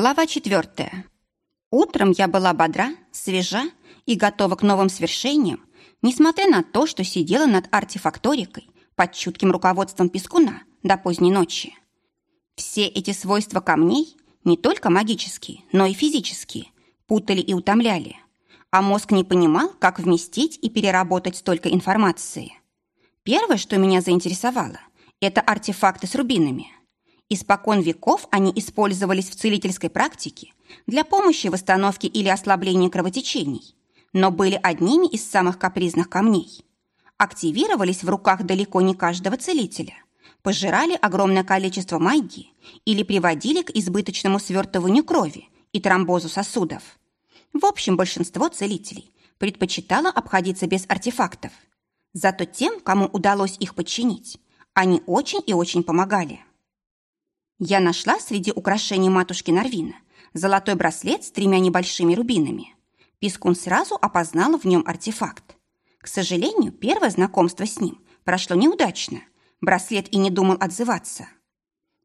Глава четвертая. Утром я была бодра, свежа и готова к новым свершениям, несмотря на то, что сидела над артефакторикой под чутким руководством Пескуна до поздней ночи. Все эти свойства камней, не только магические, но и физические, путали и утомляли, а мозг не понимал, как вместить и переработать столько информации. Первое, что меня заинтересовало, это артефакты с рубинами – Испокон веков они использовались в целительской практике для помощи в восстановке или ослаблении кровотечений, но были одними из самых капризных камней. Активировались в руках далеко не каждого целителя, пожирали огромное количество магии или приводили к избыточному свертыванию крови и тромбозу сосудов. В общем, большинство целителей предпочитало обходиться без артефактов. Зато тем, кому удалось их подчинить, они очень и очень помогали. Я нашла среди украшений матушки Нарвина золотой браслет с тремя небольшими рубинами. Пискун сразу опознала в нем артефакт. К сожалению, первое знакомство с ним прошло неудачно. Браслет и не думал отзываться.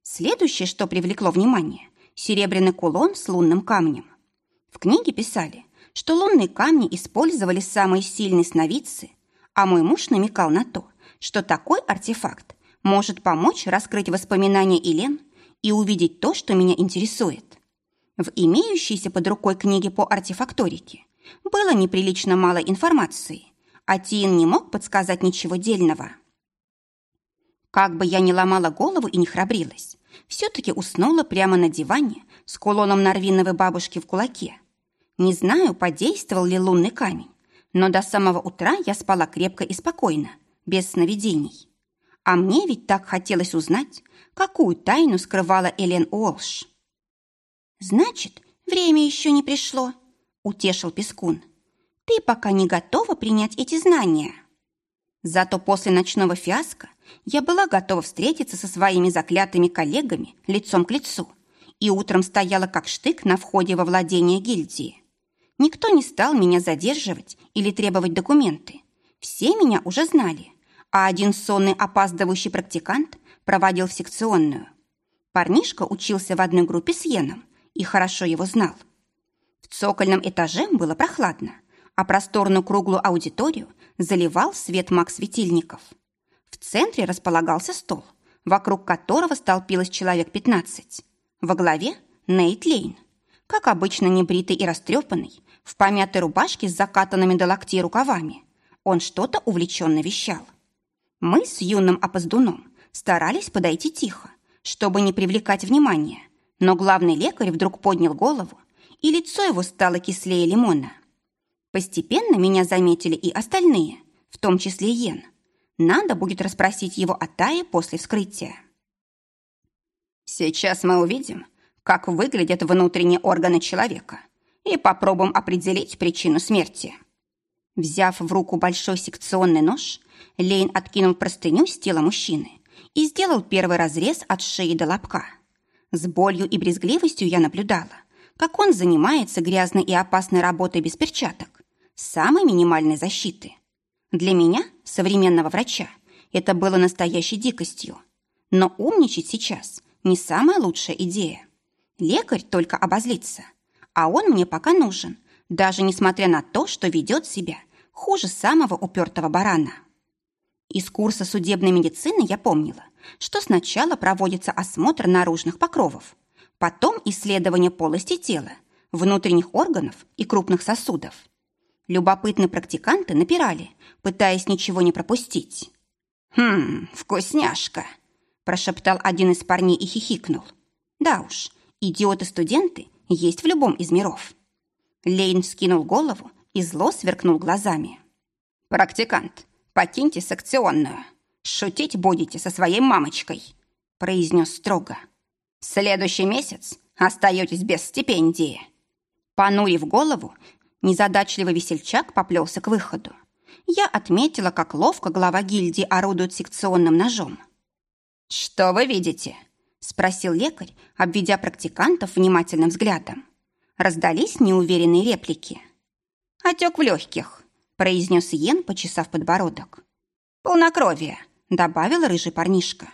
Следующее, что привлекло внимание – серебряный кулон с лунным камнем. В книге писали, что лунные камни использовали самые сильные сновидцы, а мой муж намекал на то, что такой артефакт может помочь раскрыть воспоминания Елен – и увидеть то, что меня интересует. В имеющейся под рукой книге по артефакторике было неприлично мало информации, а Тиен не мог подсказать ничего дельного. Как бы я ни ломала голову и не храбрилась, все-таки уснула прямо на диване с кулоном Нарвиновой бабушки в кулаке. Не знаю, подействовал ли лунный камень, но до самого утра я спала крепко и спокойно, без сновидений. А мне ведь так хотелось узнать, какую тайну скрывала Элен Уолш. «Значит, время еще не пришло», — утешил Пескун. «Ты пока не готова принять эти знания». Зато после ночного фиаско я была готова встретиться со своими заклятыми коллегами лицом к лицу и утром стояла как штык на входе во владение гильдии. Никто не стал меня задерживать или требовать документы. Все меня уже знали, а один сонный опаздывающий практикант проводил в секционную. Парнишка учился в одной группе с Йеном и хорошо его знал. В цокольном этаже было прохладно, а просторную круглую аудиторию заливал свет маг-светильников. В центре располагался стол, вокруг которого столпилось человек 15. Во главе Нейт Лейн, как обычно небритый и растрепанный, в помятой рубашке с закатанными до локтей рукавами. Он что-то увлеченно вещал. Мы с юным опоздуном старались подойти тихо, чтобы не привлекать внимания, но главный лекарь вдруг поднял голову, и лицо его стало кислее лимона. Постепенно меня заметили и остальные, в том числе Йен. Надо будет расспросить его о Тае после вскрытия. Сейчас мы увидим, как выглядят внутренние органы человека и попробуем определить причину смерти. Взяв в руку большой секционный нож, Лейн откинул простыню с тела мужчины и сделал первый разрез от шеи до лобка. С болью и брезгливостью я наблюдала, как он занимается грязной и опасной работой без перчаток, самой минимальной защиты. Для меня, современного врача, это было настоящей дикостью. Но умничать сейчас не самая лучшая идея. Лекарь только обозлится, а он мне пока нужен, даже несмотря на то, что ведет себя хуже самого упертого барана. Из курса судебной медицины я помнила, что сначала проводится осмотр наружных покровов, потом исследование полости тела, внутренних органов и крупных сосудов. Любопытные практиканты напирали, пытаясь ничего не пропустить. «Хм, вкусняшка!» – прошептал один из парней и хихикнул. «Да уж, идиоты-студенты есть в любом из миров». Лейн вскинул голову и зло сверкнул глазами. «Практикант, покиньте секционную. Шутить будете со своей мамочкой», – произнес строго. «Следующий месяц остаетесь без стипендии». Понурив голову, незадачливый весельчак поплелся к выходу. Я отметила, как ловко глава гильдии орудует секционным ножом. «Что вы видите?» – спросил лекарь, обведя практикантов внимательным взглядом. Раздались неуверенные реплики. «Отек в легких», произнес Йен, почесав подбородок. «Полнокровие», — добавил рыжий парнишка.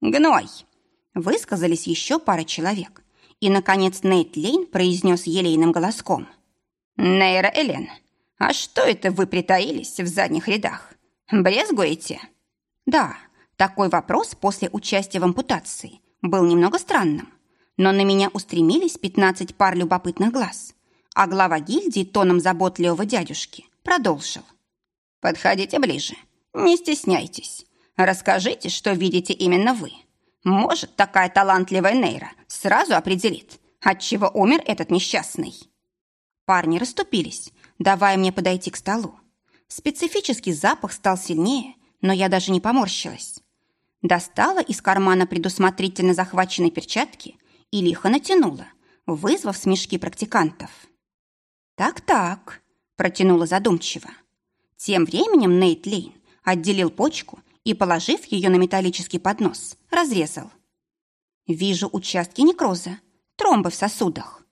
«Гной», — высказались еще пара человек, И, наконец, Нейт Лейн произнес елейным голоском. «Нейра Элен, а что это вы притаились в задних рядах? Брезгуете?» «Да, такой вопрос после участия в ампутации был немного странным, но на меня устремились 15 пар любопытных глаз, а глава гильдии тоном заботливого дядюшки продолжил. «Подходите ближе, не стесняйтесь, расскажите, что видите именно вы». Может, такая талантливая Нейра сразу определит, от чего умер этот несчастный. Парни расступились, давая мне подойти к столу. Специфический запах стал сильнее, но я даже не поморщилась. Достала из кармана предусмотрительно захваченной перчатки и лихо натянула, вызвав смешки практикантов. «Так-так», — протянула задумчиво. Тем временем Нейт Лейн отделил почку и, положив ее на металлический поднос, разрезал. Вижу участки некроза, тромбы в сосудах.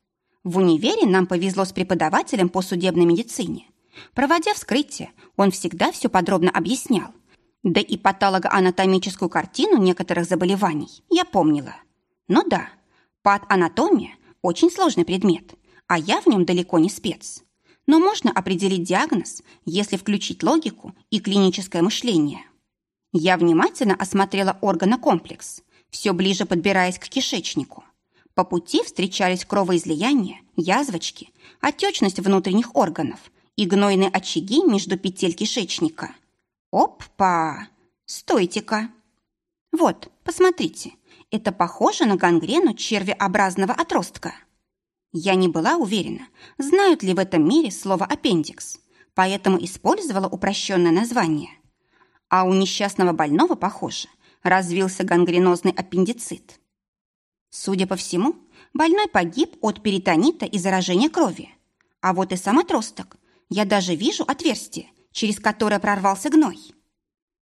В универе нам повезло с преподавателем по судебной медицине. Проводя вскрытие, он всегда все подробно объяснял. Да и патологоанатомическую картину некоторых заболеваний я помнила. Но да, патанатомия – очень сложный предмет, а я в нем далеко не спец. Но можно определить диагноз, если включить логику и клиническое мышление. Я внимательно осмотрела органокомплекс, все ближе подбираясь к кишечнику. По пути встречались кровоизлияния, язвочки, отечность внутренних органов и гнойные очаги между петель кишечника. Опа! Стойте-ка! Вот, посмотрите, это похоже на гангрену червеобразного отростка. Я не была уверена, знают ли в этом мире слово «аппендикс», поэтому использовала упрощенное название. А у несчастного больного, похоже, развился гангренозный аппендицит. Судя по всему, больной погиб от перитонита и заражения крови. А вот и сам отросток. Я даже вижу отверстие, через которое прорвался гной.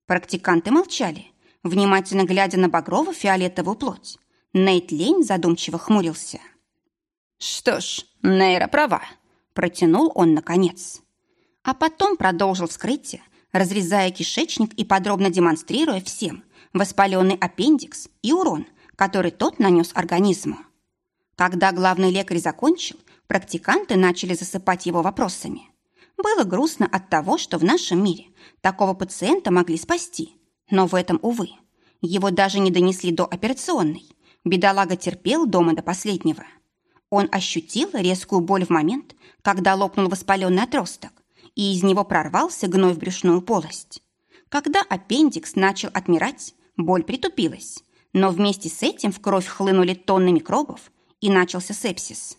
Практиканты молчали, внимательно глядя на багрово-фиолетовую плоть. Нейт Лейн задумчиво хмурился. «Что ж, Нейра права», — протянул он наконец. А потом продолжил вскрытие, разрезая кишечник и подробно демонстрируя всем воспаленный аппендикс и урон, который тот нанес организму. Когда главный лекарь закончил, практиканты начали засыпать его вопросами. Было грустно от того, что в нашем мире такого пациента могли спасти, но в этом, увы, его даже не донесли до операционной. Бедолага терпел дома до последнего. Он ощутил резкую боль в момент, когда лопнул воспаленный отросток, и из него прорвался гной в брюшную полость. Когда аппендикс начал отмирать, боль притупилась, но вместе с этим в кровь хлынули тонны микробов, и начался сепсис.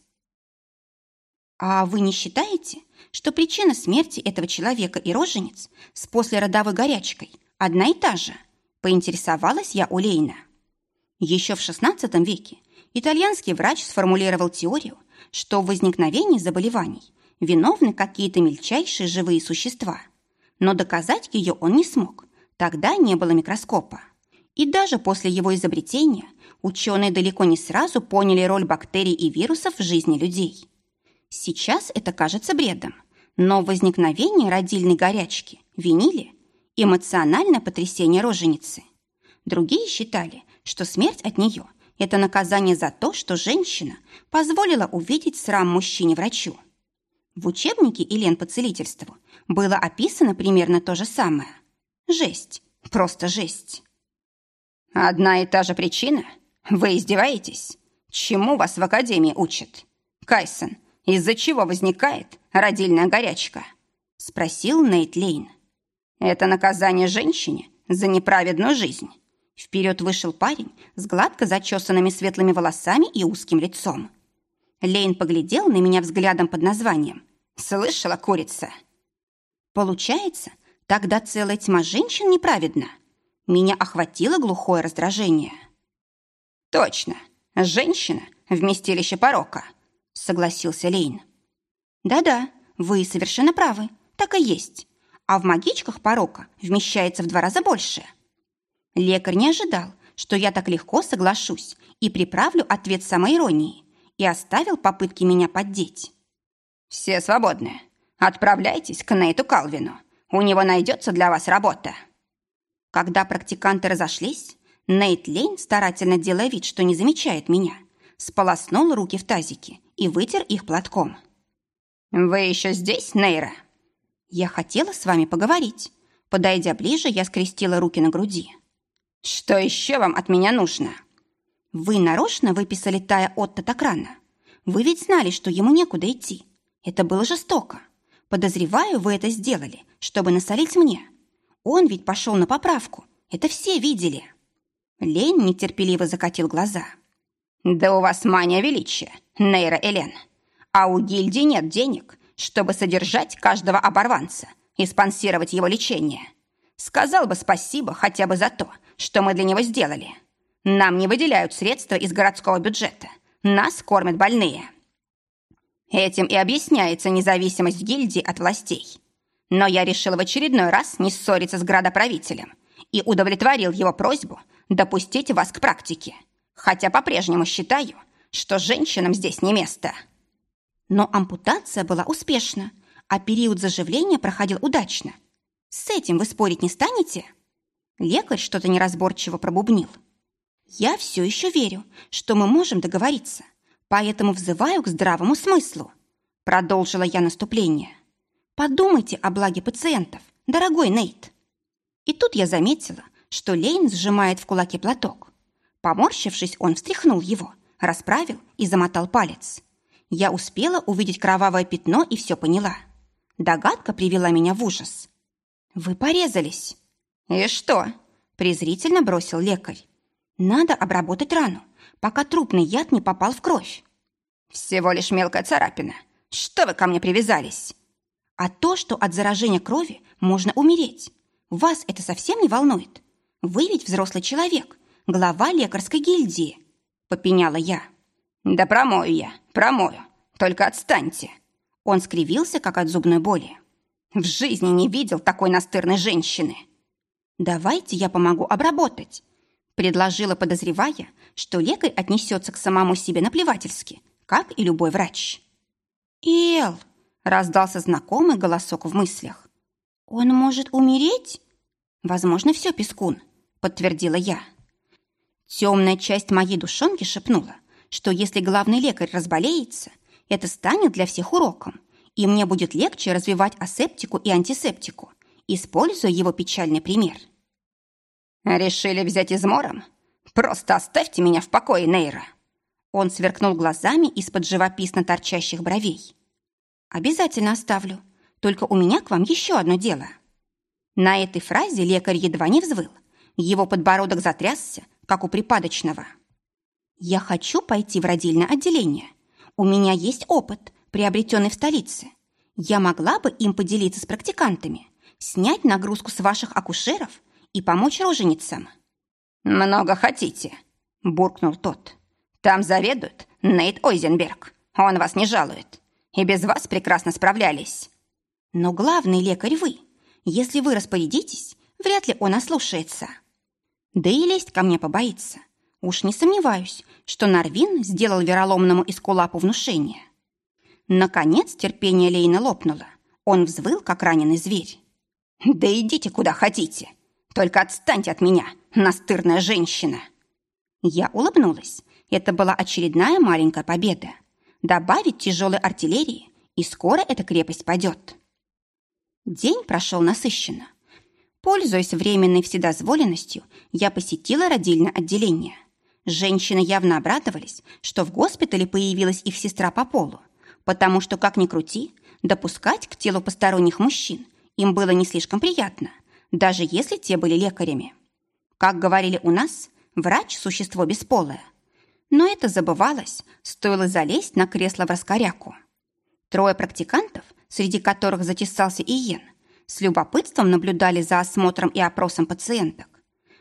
А вы не считаете, что причина смерти этого человека и роженец с послеродовой горячкой одна и та же? Поинтересовалась я у Лейна. Еще в XVI веке итальянский врач сформулировал теорию, что в возникновении заболеваний виновны какие-то мельчайшие живые существа. Но доказать ее он не смог. Тогда не было микроскопа. И даже после его изобретения ученые далеко не сразу поняли роль бактерий и вирусов в жизни людей. Сейчас это кажется бредом, но возникновение родильной горячки винили эмоциональное потрясение роженицы. Другие считали, что смерть от нее – это наказание за то, что женщина позволила увидеть срам мужчине-врачу. В учебнике Елен по целительству было описано примерно то же самое. Жесть. Просто жесть. Одна и та же причина? Вы издеваетесь? Чему вас в академии учат? Кайсон, из-за чего возникает родильная горячка? Спросил Нейт Лейн. Это наказание женщине за неправедную жизнь. Вперед вышел парень с гладко зачесанными светлыми волосами и узким лицом. Лейн поглядел на меня взглядом под названием «Слышала, курица?» Получается, тогда целая тьма женщин неправедна. Меня охватило глухое раздражение. Точно, женщина – вместилище порока, согласился Лейн. Да-да, вы совершенно правы, так и есть. А в магичках порока вмещается в два раза больше. Лекарь не ожидал, что я так легко соглашусь и приправлю ответ самоиронии и оставил попытки меня поддеть. «Все свободны. Отправляйтесь к Нейту Калвину. У него найдется для вас работа». Когда практиканты разошлись, Нейт Лейн, старательно делая вид, что не замечает меня, сполоснул руки в тазике и вытер их платком. «Вы еще здесь, Нейра?» «Я хотела с вами поговорить». Подойдя ближе, я скрестила руки на груди. «Что еще вам от меня нужно?» «Вы нарочно выписали Тая Отто так рано? Вы ведь знали, что ему некуда идти. Это было жестоко. Подозреваю, вы это сделали, чтобы насолить мне. Он ведь пошел на поправку. Это все видели». Лень нетерпеливо закатил глаза. «Да у вас мания величия, Нейра Элен. А у гильдии нет денег, чтобы содержать каждого оборванца и спонсировать его лечение. Сказал бы спасибо хотя бы за то, что мы для него сделали. Нам не выделяют средства из городского бюджета. Нас кормят больные. Этим и объясняется независимость гильдии от властей. Но я решил в очередной раз не ссориться с градоправителем и удовлетворил его просьбу допустить вас к практике. Хотя по-прежнему считаю, что женщинам здесь не место. Но ампутация была успешна, а период заживления проходил удачно. С этим вы спорить не станете? Лекарь что-то неразборчиво пробубнил. Я все еще верю, что мы можем договориться, поэтому взываю к здравому смыслу. Продолжила я наступление. Подумайте о благе пациентов, дорогой Нейт. И тут я заметила, что Лейн сжимает в кулаке платок. Поморщившись, он встряхнул его, расправил и замотал палец. Я успела увидеть кровавое пятно и все поняла. Догадка привела меня в ужас. «Вы порезались». «И что?» – презрительно бросил лекарь. «Надо обработать рану, пока трупный яд не попал в кровь». «Всего лишь мелкая царапина. Что вы ко мне привязались?» «А то, что от заражения крови можно умереть. Вас это совсем не волнует? Вы ведь взрослый человек, глава лекарской гильдии», – попеняла я. «Да промою я, промою. Только отстаньте». Он скривился, как от зубной боли. «В жизни не видел такой настырной женщины». «Давайте я помогу обработать», – предложила, подозревая, что лекарь отнесется к самому себе наплевательски, как и любой врач. «Эл!» – раздался знакомый голосок в мыслях. «Он может умереть?» «Возможно, все, Пескун», – подтвердила я. Темная часть моей душонки шепнула, что если главный лекарь разболеется, это станет для всех уроком, и мне будет легче развивать асептику и антисептику, используя его печальный пример. «Решили взять измором? Просто оставьте меня в покое, Нейра!» Он сверкнул глазами из-под живописно торчащих бровей. «Обязательно оставлю. Только у меня к вам еще одно дело». На этой фразе лекарь едва не взвыл. Его подбородок затрясся, как у припадочного. «Я хочу пойти в родильное отделение. У меня есть опыт, приобретенный в столице. Я могла бы им поделиться с практикантами, снять нагрузку с ваших акушеров и помочь роженицам». «Много хотите», – буркнул тот. «Там заведует Нейт Ойзенберг. Он вас не жалует. И без вас прекрасно справлялись». «Но главный лекарь вы. Если вы распорядитесь, вряд ли он ослушается. Да и лезть ко мне побоится. Уж не сомневаюсь, что Нарвин сделал вероломному Искулапу внушение. Наконец терпение Лейна лопнуло. Он взвыл, как раненый зверь. «Да идите куда хотите. Только отстаньте от меня, настырная женщина!» Я улыбнулась. Это была очередная маленькая победа. Добавить тяжелой артиллерии, и скоро эта крепость падет. День прошел насыщенно. Пользуясь временной вседозволенностью, я посетила родильное отделение. Женщины явно обрадовались, что в госпитале появилась их сестра по полу, потому что, как ни крути, допускать к телу посторонних мужчин им было не слишком приятно, даже если те были лекарями. Как говорили у нас, врач – существо бесполое. Но это забывалось, стоило залезть на кресло в раскоряку. Трое практикантов среди которых затесался Иен, с любопытством наблюдали за осмотром и опросом пациенток.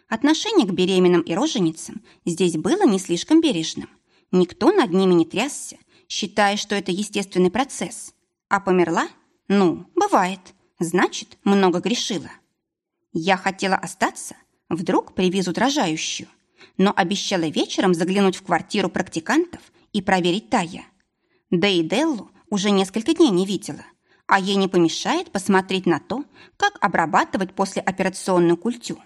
Отношение к беременным и роженицам здесь было не слишком бережным. Никто над ними не трясся, считая, что это естественный процесс. А померла? Ну, бывает. Значит, много грешила. Я хотела остаться, вдруг привезут рожающую, но обещала вечером заглянуть в квартиру практикантов и проверить Тая. Да и Деллу уже несколько дней не видела а ей не помешает посмотреть на то, как обрабатывать послеоперационную культю.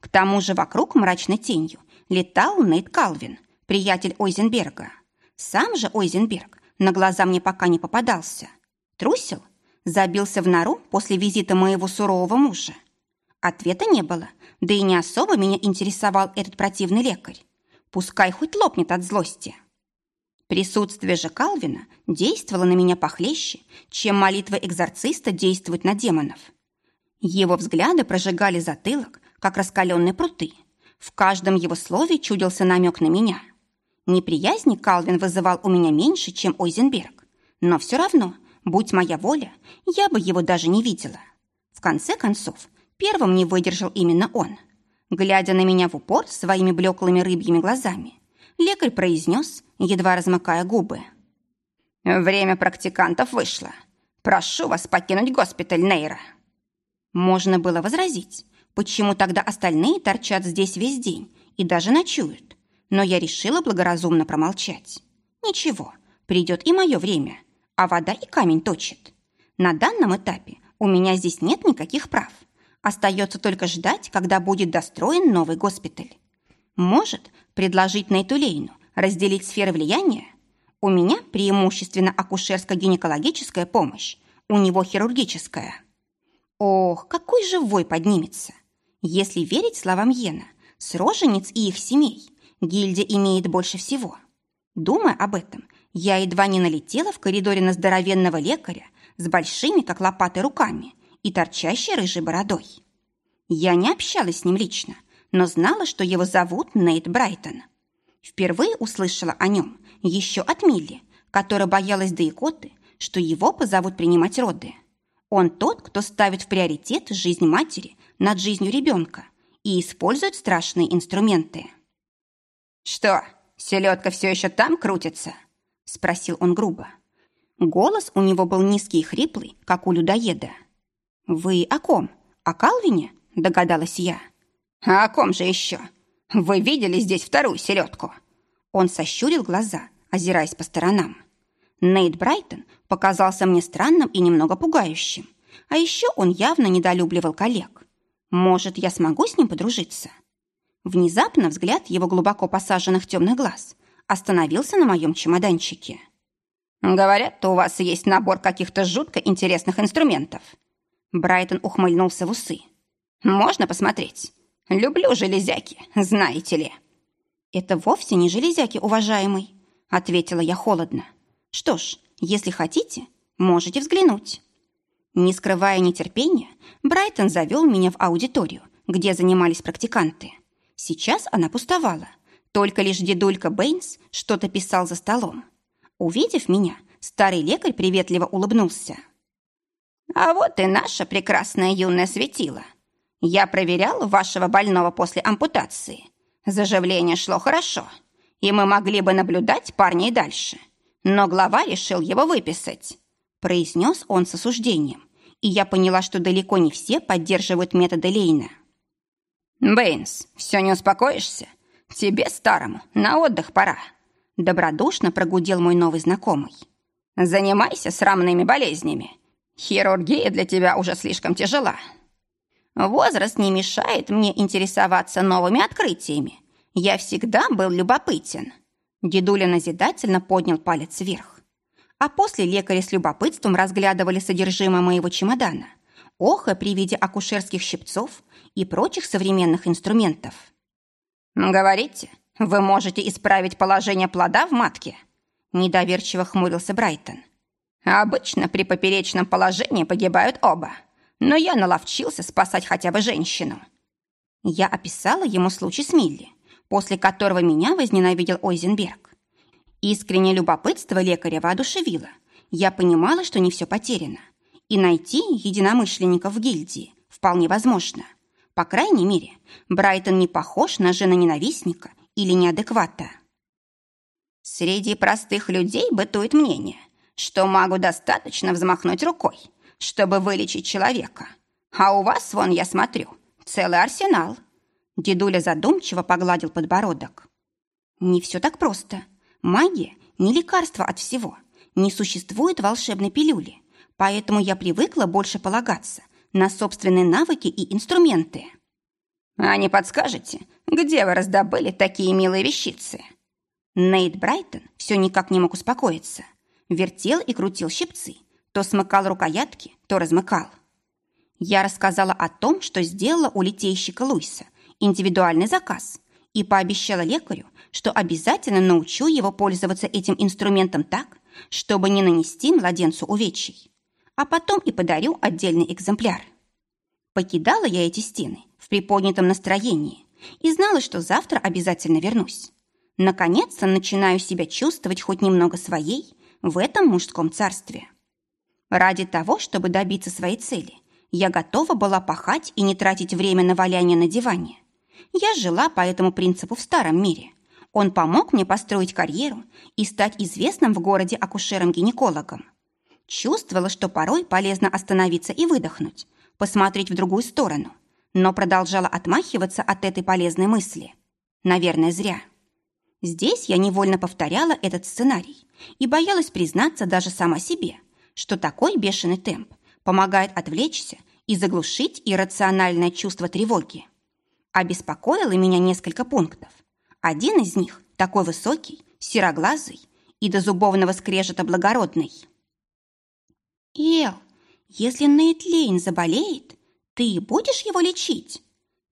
К тому же вокруг мрачной тенью летал Нейт Калвин, приятель Ойзенберга. Сам же Ойзенберг на глаза мне пока не попадался. Трусил? Забился в нору после визита моего сурового мужа? Ответа не было, да и не особо меня интересовал этот противный лекарь. Пускай хоть лопнет от злости. Присутствие же Калвина действовало на меня похлеще, чем молитва экзорциста действует на демонов. Его взгляды прожигали затылок, как раскаленные пруты. В каждом его слове чудился намек на меня. Неприязни Калвин вызывал у меня меньше, чем Ойзенберг. Но все равно, будь моя воля, я бы его даже не видела. В конце концов, первым не выдержал именно он. Глядя на меня в упор своими блеклыми рыбьими глазами, лекарь произнес, едва размыкая губы. «Время практикантов вышло. Прошу вас покинуть госпиталь Нейра». Можно было возразить, почему тогда остальные торчат здесь весь день и даже ночуют. Но я решила благоразумно промолчать. Ничего, придет и мое время, а вода и камень точит. На данном этапе у меня здесь нет никаких прав. Остается только ждать, когда будет достроен новый госпиталь. Может, предложить Нейтулейну разделить сферы влияния? У меня преимущественно акушерско-гинекологическая помощь, у него хирургическая. Ох, какой же вой поднимется! Если верить словам Йена, с рожениц и их семей гильдия имеет больше всего. Думая об этом, я едва не налетела в коридоре на здоровенного лекаря с большими, как лопаты, руками и торчащей рыжей бородой. Я не общалась с ним лично, но знала, что его зовут Нейт Брайтон. Впервые услышала о нем еще от Милли, которая боялась до икоты, что его позовут принимать роды. Он тот, кто ставит в приоритет жизнь матери над жизнью ребенка и использует страшные инструменты. «Что, селедка все еще там крутится?» – спросил он грубо. Голос у него был низкий и хриплый, как у людоеда. «Вы о ком? О Калвине?» – догадалась я. «А о ком же еще? Вы видели здесь вторую селедку?» Он сощурил глаза, озираясь по сторонам. Нейт Брайтон показался мне странным и немного пугающим. А еще он явно недолюбливал коллег. Может, я смогу с ним подружиться? Внезапно взгляд его глубоко посаженных темных глаз остановился на моем чемоданчике. «Говорят, у вас есть набор каких-то жутко интересных инструментов». Брайтон ухмыльнулся в усы. «Можно посмотреть? Люблю железяки, знаете ли». «Это вовсе не железяки, уважаемый», — ответила я холодно. «Что ж, если хотите, можете взглянуть». Не скрывая нетерпения, Брайтон завел меня в аудиторию, где занимались практиканты. Сейчас она пустовала. Только лишь дедулька Бэйнс что-то писал за столом. Увидев меня, старый лекарь приветливо улыбнулся. «А вот и наша прекрасная юная светила», я проверял вашего больного после ампутации. Заживление шло хорошо, и мы могли бы наблюдать парня дальше. Но глава решил его выписать», – произнес он с осуждением. И я поняла, что далеко не все поддерживают методы Лейна. «Бэйнс, все не успокоишься? Тебе, старому, на отдых пора», – добродушно прогудел мой новый знакомый. «Занимайся срамными болезнями. Хирургия для тебя уже слишком тяжела». Возраст не мешает мне интересоваться новыми открытиями. Я всегда был любопытен». Дедуля назидательно поднял палец вверх. А после лекари с любопытством разглядывали содержимое моего чемодана, охо при виде акушерских щипцов и прочих современных инструментов. «Говорите, вы можете исправить положение плода в матке?» Недоверчиво хмурился Брайтон. «Обычно при поперечном положении погибают оба но я наловчился спасать хотя бы женщину. Я описала ему случай с Милли, после которого меня возненавидел Ойзенберг. Искреннее любопытство лекаря воодушевило. Я понимала, что не все потеряно. И найти единомышленников в гильдии вполне возможно. По крайней мере, Брайтон не похож на жена-ненавистника или неадеквата. Среди простых людей бытует мнение, что магу достаточно взмахнуть рукой – чтобы вылечить человека. А у вас, вон, я смотрю, целый арсенал». Дедуля задумчиво погладил подбородок. «Не все так просто. Магия – не лекарство от всего. Не существует волшебной пилюли. Поэтому я привыкла больше полагаться на собственные навыки и инструменты». «А не подскажете, где вы раздобыли такие милые вещицы?» Нейт Брайтон все никак не мог успокоиться. Вертел и крутил щипцы. То смыкал рукоятки, то размыкал. Я рассказала о том, что сделала у литейщика Луиса индивидуальный заказ и пообещала лекарю, что обязательно научу его пользоваться этим инструментом так, чтобы не нанести младенцу увечий. А потом и подарю отдельный экземпляр. Покидала я эти стены в приподнятом настроении и знала, что завтра обязательно вернусь. Наконец-то начинаю себя чувствовать хоть немного своей в этом мужском царстве. Ради того, чтобы добиться своей цели, я готова была пахать и не тратить время на валяние на диване. Я жила по этому принципу в старом мире. Он помог мне построить карьеру и стать известным в городе акушером-гинекологом. Чувствовала, что порой полезно остановиться и выдохнуть, посмотреть в другую сторону, но продолжала отмахиваться от этой полезной мысли. Наверное, зря. Здесь я невольно повторяла этот сценарий и боялась признаться даже сама себе, что такой бешеный темп помогает отвлечься и заглушить иррациональное чувство тревоги. Обеспокоило меня несколько пунктов. Один из них такой высокий, сероглазый и до зубовного скрежета благородный. «Эл, если Нейт Лейн заболеет, ты будешь его лечить?»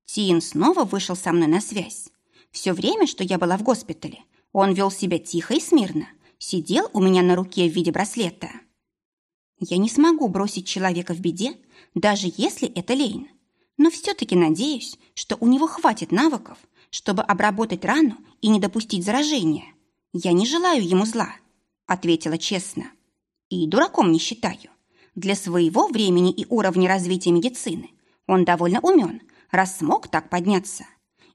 Тин снова вышел со мной на связь. Все время, что я была в госпитале, он вел себя тихо и смирно, сидел у меня на руке в виде браслета. Я не смогу бросить человека в беде, даже если это Лейн. Но все-таки надеюсь, что у него хватит навыков, чтобы обработать рану и не допустить заражения. Я не желаю ему зла, ответила честно. И дураком не считаю. Для своего времени и уровня развития медицины он довольно умен, раз смог так подняться.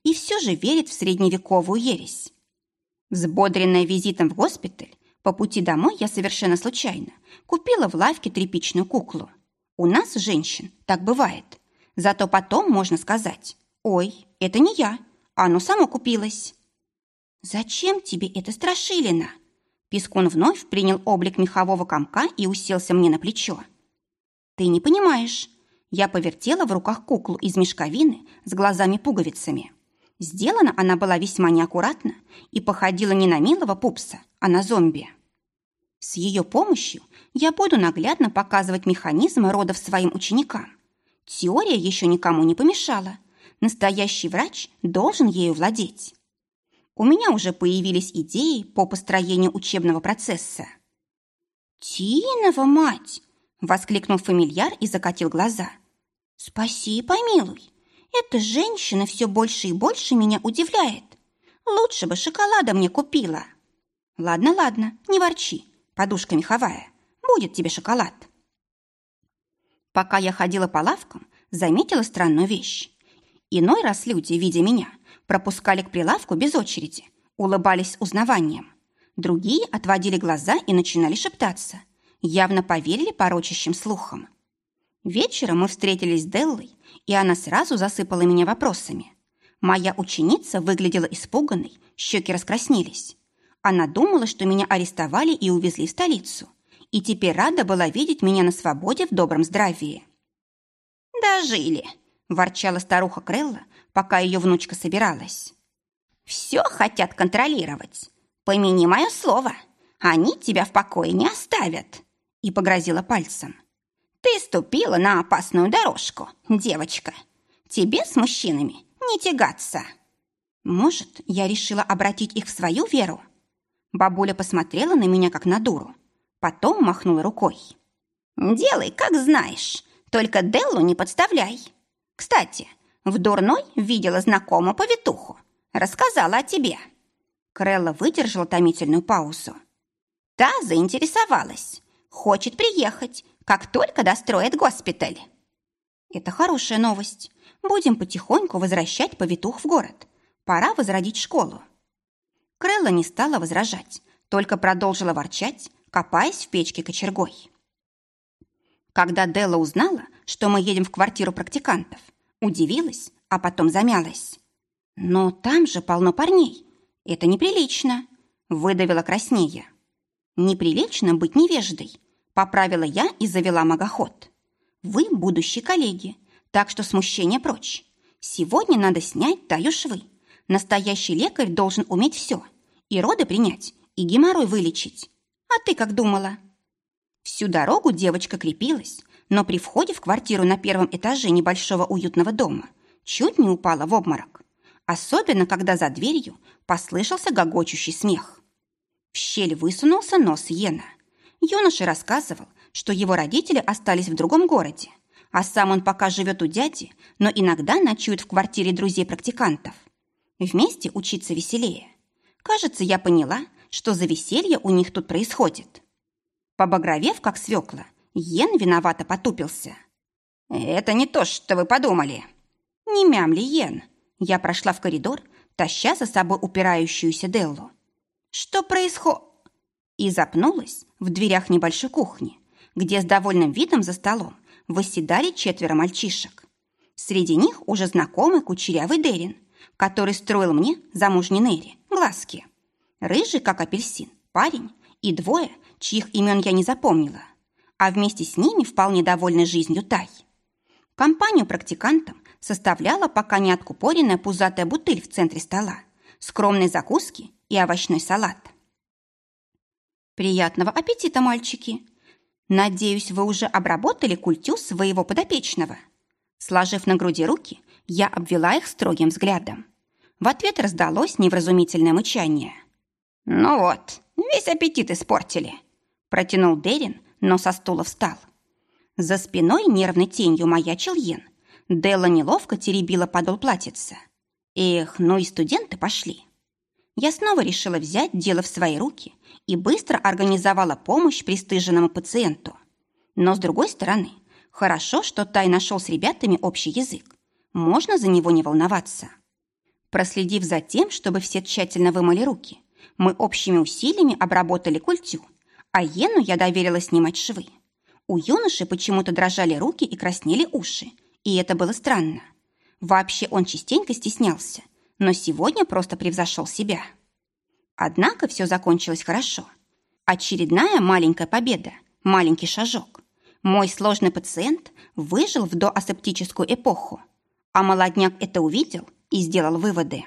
И все же верит в средневековую ересь. Взбодренная визитом в госпиталь, по пути домой я совершенно случайно купила в лавке тряпичную куклу. У нас, женщин, так бывает. Зато потом можно сказать, «Ой, это не я, оно само купилось». «Зачем тебе это страшилина?» Пискун вновь принял облик мехового комка и уселся мне на плечо. «Ты не понимаешь». Я повертела в руках куклу из мешковины с глазами-пуговицами. Сделана она была весьма неаккуратно и походила не на милого пупса, а на зомби. С ее помощью я буду наглядно показывать механизмы родов своим ученикам. Теория еще никому не помешала. Настоящий врач должен ею владеть. У меня уже появились идеи по построению учебного процесса. «Тинова мать!» — воскликнул фамильяр и закатил глаза. «Спаси, помилуй! Эта женщина все больше и больше меня удивляет. Лучше бы шоколада мне купила. Ладно, ладно, не ворчи, подушка меховая. Будет тебе шоколад. Пока я ходила по лавкам, заметила странную вещь. Иной раз люди, видя меня, пропускали к прилавку без очереди, улыбались узнаванием. Другие отводили глаза и начинали шептаться. Явно поверили порочащим слухам. Вечером мы встретились с Деллой, и она сразу засыпала меня вопросами. Моя ученица выглядела испуганной, щеки раскраснелись. Она думала, что меня арестовали и увезли в столицу, и теперь рада была видеть меня на свободе в добром здравии. «Дожили!» – ворчала старуха Крелла, пока ее внучка собиралась. «Все хотят контролировать. Помяни мое слово, они тебя в покое не оставят!» И погрозила пальцем. Ты ступила на опасную дорожку, девочка. Тебе с мужчинами не тягаться. Может, я решила обратить их в свою веру? Бабуля посмотрела на меня, как на дуру. Потом махнула рукой. Делай, как знаешь, только Деллу не подставляй. Кстати, в дурной видела знакомую повитуху. Рассказала о тебе. Крелла выдержала томительную паузу. Та заинтересовалась. Хочет приехать, как только достроят госпиталь. Это хорошая новость. Будем потихоньку возвращать повитух в город. Пора возродить школу. Крелла не стала возражать, только продолжила ворчать, копаясь в печке кочергой. Когда Делла узнала, что мы едем в квартиру практикантов, удивилась, а потом замялась. «Но там же полно парней. Это неприлично», — выдавила краснея. «Неприлично быть невеждой, Поправила я и завела магоход. Вы будущие коллеги, так что смущение прочь. Сегодня надо снять таю швы. Настоящий лекарь должен уметь все. И роды принять, и геморрой вылечить. А ты как думала? Всю дорогу девочка крепилась, но при входе в квартиру на первом этаже небольшого уютного дома чуть не упала в обморок. Особенно, когда за дверью послышался гогочущий смех. В щель высунулся нос Йена. Юноша рассказывал, что его родители остались в другом городе, а сам он пока живет у дяди, но иногда ночует в квартире друзей-практикантов. Вместе учиться веселее. Кажется, я поняла, что за веселье у них тут происходит. Побагровев, как свекла, Йен виновато потупился. «Это не то, что вы подумали». «Не мямли, Йен». Я прошла в коридор, таща за собой упирающуюся Деллу. «Что происходит?» И запнулась в дверях небольшой кухни, где с довольным видом за столом восседали четверо мальчишек. Среди них уже знакомый кучерявый Дерин, который строил мне, замужней Нерри, глазки. Рыжий, как апельсин, парень и двое, чьих имен я не запомнила, а вместе с ними вполне довольный жизнью Тай. Компанию практикантам составляла пока не откупоренная пузатая бутыль в центре стола, скромные закуски и овощной салат. «Приятного аппетита, мальчики!» Надеюсь, вы уже обработали культю своего подопечного. Сложив на груди руки, я обвела их строгим взглядом. В ответ раздалось невразумительное мычание. «Ну вот, весь аппетит испортили», – протянул Дерин, но со стула встал. За спиной нервной тенью маячил Йен. Делла неловко теребила подол платьица. Эх, ну и студенты пошли. Я снова решила взять дело в свои руки и быстро организовала помощь пристыженному пациенту. Но, с другой стороны, хорошо, что Тай нашел с ребятами общий язык. Можно за него не волноваться. Проследив за тем, чтобы все тщательно вымыли руки, мы общими усилиями обработали культю, а Йену я доверила снимать швы. У юноши почему-то дрожали руки и краснели уши, и это было странно. Вообще он частенько стеснялся, но сегодня просто превзошел себя. Однако все закончилось хорошо. Очередная маленькая победа, маленький шажок. Мой сложный пациент выжил в доасептическую эпоху, а молодняк это увидел и сделал выводы.